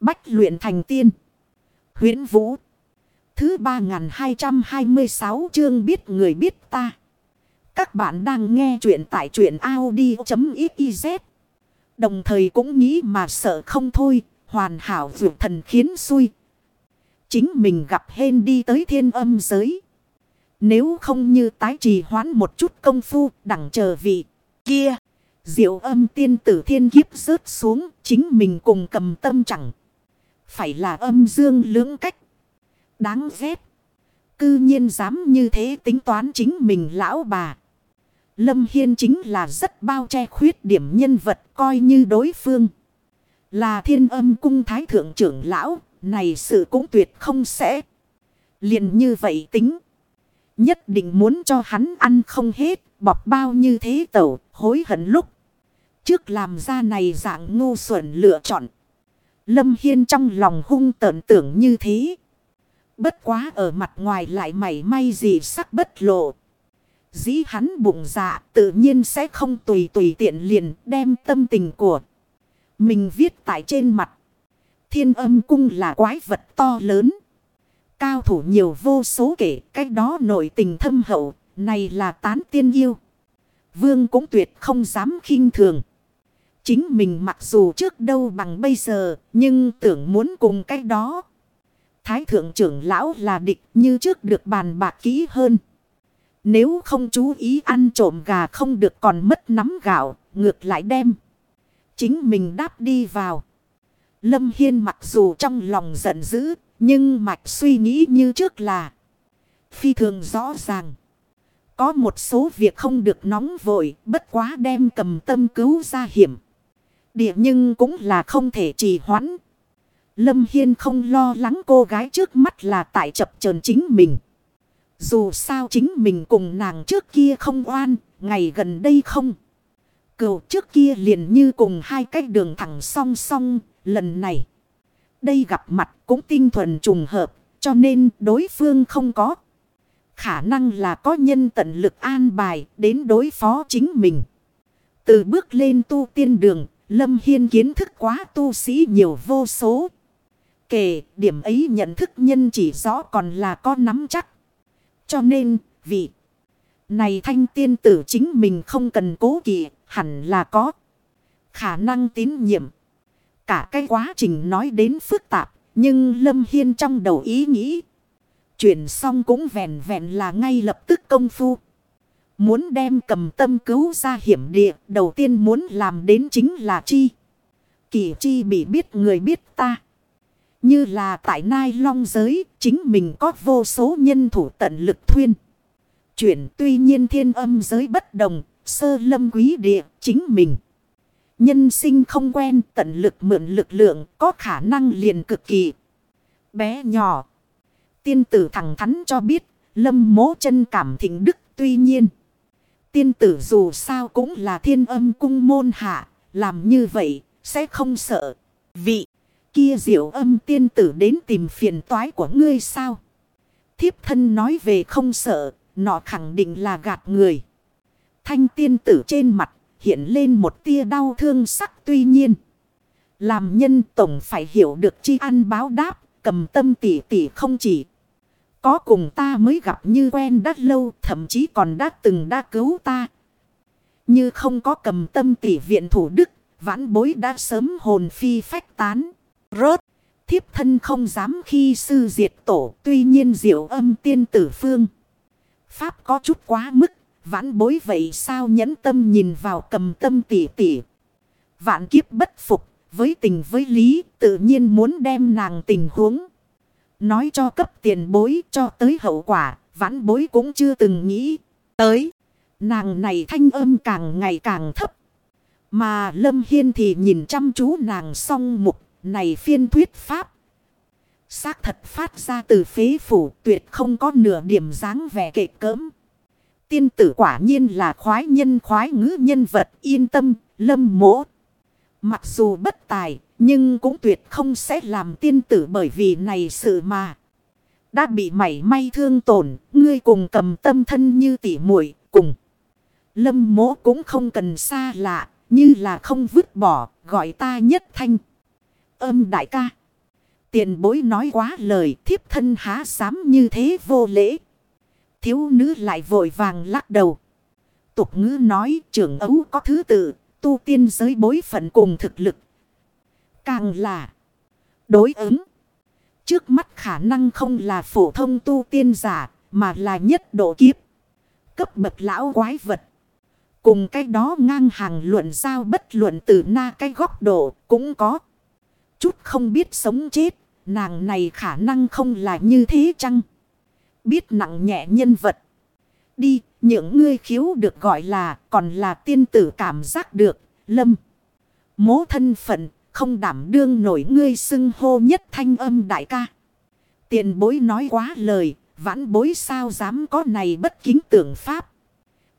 Bách luyện thành tiên. huyễn Vũ. Thứ 3226 chương biết người biết ta. Các bạn đang nghe truyện tại truyện Audi.xyz. Đồng thời cũng nghĩ mà sợ không thôi. Hoàn hảo vượt thần khiến xui. Chính mình gặp hên đi tới thiên âm giới. Nếu không như tái trì hoãn một chút công phu đẳng chờ vị kia. Diệu âm tiên tử thiên kiếp rớt xuống, chính mình cùng cầm tâm chẳng. Phải là âm dương lưỡng cách. Đáng ghét. Cư nhiên dám như thế tính toán chính mình lão bà. Lâm Hiên chính là rất bao che khuyết điểm nhân vật coi như đối phương. Là thiên âm cung thái thượng trưởng lão. Này sự cũng tuyệt không sẽ. liền như vậy tính. Nhất định muốn cho hắn ăn không hết. Bọc bao như thế tẩu, hối hận lúc. Trước làm ra này dạng ngu xuẩn lựa chọn. Lâm Hiên trong lòng hung tợn tưởng như thế. Bất quá ở mặt ngoài lại mảy may gì sắc bất lộ. Dĩ hắn bụng dạ tự nhiên sẽ không tùy tùy tiện liền đem tâm tình của mình viết tại trên mặt. Thiên âm cung là quái vật to lớn. Cao thủ nhiều vô số kể cách đó nội tình thâm hậu, này là tán tiên yêu. Vương cũng tuyệt không dám khinh thường. Chính mình mặc dù trước đâu bằng bây giờ, nhưng tưởng muốn cùng cái đó. Thái thượng trưởng lão là địch như trước được bàn bạc kỹ hơn. Nếu không chú ý ăn trộm gà không được còn mất nắm gạo, ngược lại đem. Chính mình đáp đi vào. Lâm Hiên mặc dù trong lòng giận dữ, nhưng mạch suy nghĩ như trước là phi thường rõ ràng. Có một số việc không được nóng vội, bất quá đem cầm tâm cứu ra hiểm. Địa nhưng cũng là không thể trì hoãn. Lâm Hiên không lo lắng cô gái trước mắt là tại chập chờn chính mình. Dù sao chính mình cùng nàng trước kia không oan, ngày gần đây không. Cựu trước kia liền như cùng hai cái đường thẳng song song, lần này. Đây gặp mặt cũng tinh thuần trùng hợp, cho nên đối phương không có. Khả năng là có nhân tận lực an bài đến đối phó chính mình. Từ bước lên tu tiên đường, Lâm Hiên kiến thức quá tu sĩ nhiều vô số. Kể điểm ấy nhận thức nhân chỉ rõ còn là có nắm chắc. Cho nên, vị này thanh tiên tử chính mình không cần cố kỵ, hẳn là có khả năng tín nhiệm. Cả cái quá trình nói đến phức tạp, nhưng Lâm Hiên trong đầu ý nghĩ. Chuyển xong cũng vẹn vẹn là ngay lập tức công phu. Muốn đem cầm tâm cứu ra hiểm địa, đầu tiên muốn làm đến chính là chi. Kỳ chi bị biết người biết ta. Như là tại Nai Long giới, chính mình có vô số nhân thủ tận lực thuyên. Chuyển tuy nhiên thiên âm giới bất đồng, sơ lâm quý địa, chính mình. Nhân sinh không quen tận lực mượn lực lượng có khả năng liền cực kỳ. Bé nhỏ. Tiên tử thẳng thắn cho biết, lâm mố chân cảm thịnh đức tuy nhiên. Tiên tử dù sao cũng là thiên âm cung môn hạ, làm như vậy sẽ không sợ. Vị kia diệu âm tiên tử đến tìm phiền toái của ngươi sao? Thiếp thân nói về không sợ, nọ khẳng định là gạt người. Thanh tiên tử trên mặt hiện lên một tia đau thương sắc tuy nhiên. Làm nhân tổng phải hiểu được chi ăn báo đáp, cầm tâm tỉ tỉ không chỉ. Có cùng ta mới gặp như quen đã lâu, thậm chí còn đã từng đã cứu ta. Như không có cầm tâm tỷ viện thủ đức, vãn bối đã sớm hồn phi phách tán. Rớt, thiếp thân không dám khi sư diệt tổ, tuy nhiên diệu âm tiên tử phương. Pháp có chút quá mức, vãn bối vậy sao nhẫn tâm nhìn vào cầm tâm tỷ tỷ Vạn kiếp bất phục, với tình với lý, tự nhiên muốn đem nàng tình huống. Nói cho cấp tiền bối cho tới hậu quả, vãn bối cũng chưa từng nghĩ. Tới, nàng này thanh âm càng ngày càng thấp. Mà Lâm Hiên thì nhìn chăm chú nàng song mục, này phiên thuyết pháp. Xác thật phát ra từ phế phủ tuyệt không có nửa điểm dáng vẻ kệ cỡm. Tiên tử quả nhiên là khoái nhân khoái ngữ nhân vật yên tâm, lâm mỗ. Mặc dù bất tài, nhưng cũng tuyệt không sẽ làm tiên tử bởi vì này sự mà. Đã bị mảy may thương tổn, ngươi cùng cầm tâm thân như tỉ muội cùng. Lâm mỗ cũng không cần xa lạ, như là không vứt bỏ, gọi ta nhất thanh. Âm đại ca. Tiện bối nói quá lời thiếp thân há dám như thế vô lễ. Thiếu nữ lại vội vàng lắc đầu. Tục ngữ nói trưởng ấu có thứ tự, tu tiên giới bối phận cùng thực lực. Càng là đối ứng. Trước mắt khả năng không là phổ thông tu tiên giả, mà là nhất độ kiếp. Cấp bậc lão quái vật. Cùng cái đó ngang hàng luận giao bất luận từ na cái góc độ cũng có. Chút không biết sống chết, nàng này khả năng không là như thế chăng? Biết nặng nhẹ nhân vật. Đi, những ngươi khiếu được gọi là còn là tiên tử cảm giác được, lâm. Mố thân phận, không đảm đương nổi ngươi xưng hô nhất thanh âm đại ca. Tiện bối nói quá lời, vãn bối sao dám có này bất kính tưởng pháp.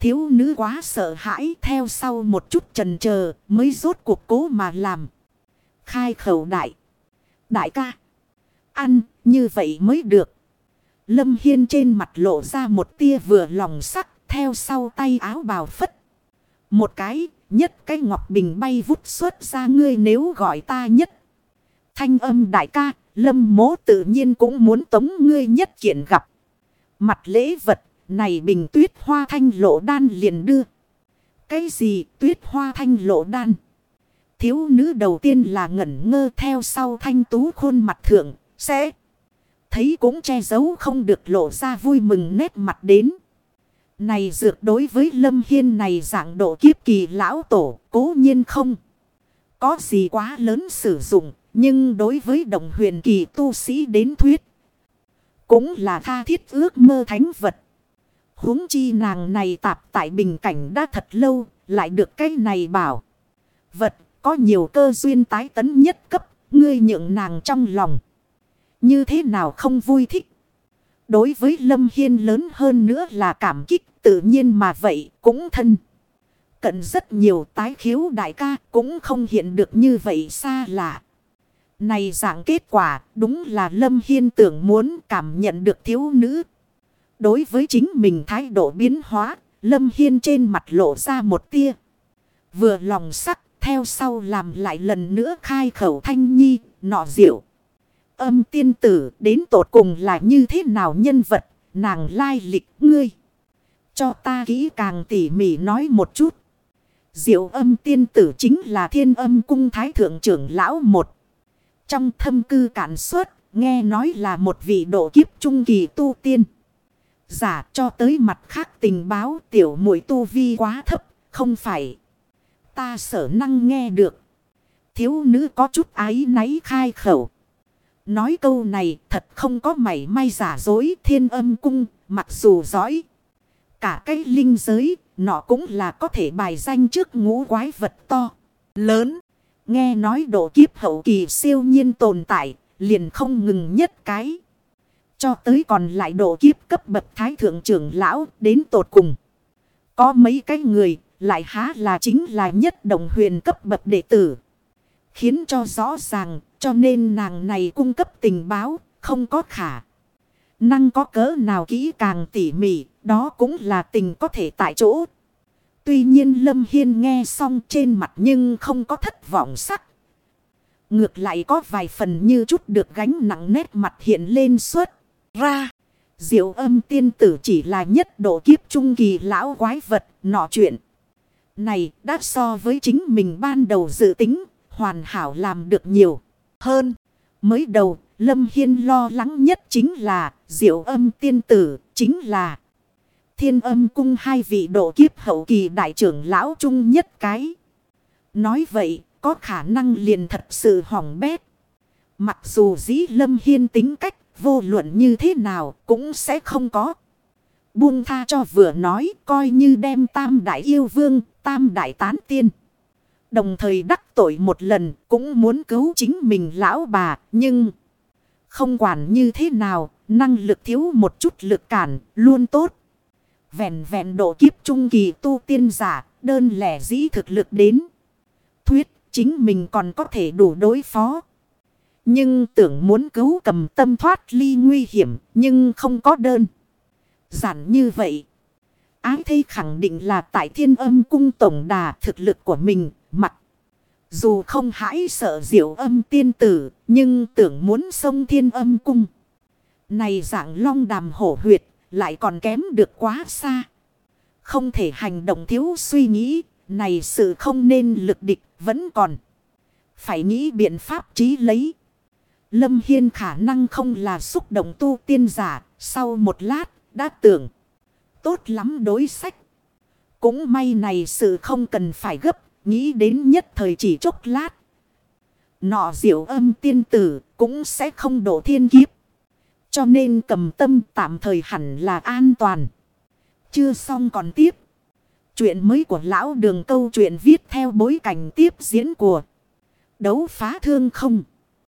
Thiếu nữ quá sợ hãi theo sau một chút trần chờ mới rốt cuộc cố mà làm. Khai khẩu đại. Đại ca. Ăn như vậy mới được. Lâm Hiên trên mặt lộ ra một tia vừa lòng sắc, theo sau tay áo bào phất. Một cái, nhất cái ngọc bình bay vút xuất ra, ngươi nếu gọi ta nhất. Thanh âm đại ca, lâm mố tự nhiên cũng muốn tống ngươi nhất kiện gặp. Mặt lễ vật, này bình tuyết hoa thanh lộ đan liền đưa. Cái gì tuyết hoa thanh lộ đan? Thiếu nữ đầu tiên là ngẩn ngơ, theo sau thanh tú khuôn mặt thượng. Sẽ thấy cũng che giấu không được lộ ra vui mừng nét mặt đến. Này dược đối với Lâm Hiên này dạng độ kiếp kỳ lão tổ cố nhiên không. Có gì quá lớn sử dụng. Nhưng đối với đồng huyền kỳ tu sĩ đến thuyết. Cũng là tha thiết ước mơ thánh vật huống chi nàng này tạp tại bình cảnh đã thật lâu, lại được cái này bảo. Vật, có nhiều cơ duyên tái tấn nhất cấp, ngươi nhượng nàng trong lòng. Như thế nào không vui thích. Đối với Lâm Hiên lớn hơn nữa là cảm kích tự nhiên mà vậy cũng thân. Cận rất nhiều tái khiếu đại ca cũng không hiện được như vậy xa lạ. Này dạng kết quả đúng là Lâm Hiên tưởng muốn cảm nhận được thiếu nữ Đối với chính mình thái độ biến hóa, Lâm Hiên trên mặt lộ ra một tia. Vừa lòng sắc, theo sau làm lại lần nữa khai khẩu thanh nhi, nọ diệu. Âm tiên tử đến tột cùng là như thế nào nhân vật, nàng lai lịch ngươi. Cho ta kỹ càng tỉ mỉ nói một chút. Diệu âm tiên tử chính là thiên âm cung thái thượng trưởng lão một. Trong thâm cư cản suốt, nghe nói là một vị độ kiếp trung kỳ tu tiên. Giả cho tới mặt khác tình báo tiểu mũi tu vi quá thấp, không phải. Ta sở năng nghe được. Thiếu nữ có chút ái náy khai khẩu. Nói câu này thật không có mảy may giả dối thiên âm cung, mặc dù giỏi. Cả cái linh giới, nó cũng là có thể bài danh trước ngũ quái vật to, lớn. Nghe nói độ kiếp hậu kỳ siêu nhiên tồn tại, liền không ngừng nhất cái. Cho tới còn lại độ kiếp cấp bậc thái thượng trưởng lão đến tột cùng. Có mấy cái người lại há là chính là nhất đồng huyền cấp bậc đệ tử. Khiến cho rõ ràng cho nên nàng này cung cấp tình báo không có khả. Năng có cỡ nào kỹ càng tỉ mỉ đó cũng là tình có thể tại chỗ. Tuy nhiên Lâm Hiên nghe xong trên mặt nhưng không có thất vọng sắc. Ngược lại có vài phần như chút được gánh nặng nét mặt hiện lên suốt ra. Diệu âm tiên tử chỉ là nhất độ kiếp trung kỳ lão quái vật nọ chuyện. Này đã so với chính mình ban đầu dự tính, hoàn hảo làm được nhiều hơn. Mới đầu, Lâm Hiên lo lắng nhất chính là diệu âm tiên tử, chính là thiên âm cung hai vị độ kiếp hậu kỳ đại trưởng lão trung nhất cái. Nói vậy, có khả năng liền thật sự hỏng bét. Mặc dù dĩ Lâm Hiên tính cách Vô luận như thế nào cũng sẽ không có. Buông tha cho vừa nói coi như đem tam đại yêu vương, tam đại tán tiên. Đồng thời đắc tội một lần, cũng muốn cứu chính mình lão bà, nhưng không quản như thế nào, năng lực thiếu một chút lực cản, luôn tốt. Vẹn vẹn độ kiếp trung kỳ tu tiên giả, đơn lẻ dĩ thực lực đến. Thuyết, chính mình còn có thể đủ đối phó. Nhưng tưởng muốn cứu cầm tâm thoát ly nguy hiểm, nhưng không có đơn. Giản như vậy. Ái thây khẳng định là tại thiên âm cung tổng đà thực lực của mình, mặc. Dù không hãi sợ diệu âm tiên tử, nhưng tưởng muốn sông thiên âm cung. Này dạng long đàm hổ huyệt, lại còn kém được quá xa. Không thể hành động thiếu suy nghĩ, này sự không nên lực địch vẫn còn. Phải nghĩ biện pháp trí lấy. Lâm Hiên khả năng không là xúc động tu tiên giả, sau một lát đã tưởng. Tốt lắm đối sách. Cũng may này sự không cần phải gấp, nghĩ đến nhất thời chỉ chốc lát. Nọ diệu âm tiên tử cũng sẽ không đổ thiên kiếp. Cho nên cầm tâm tạm thời hẳn là an toàn. Chưa xong còn tiếp. Chuyện mới của lão đường câu chuyện viết theo bối cảnh tiếp diễn của đấu phá thương không.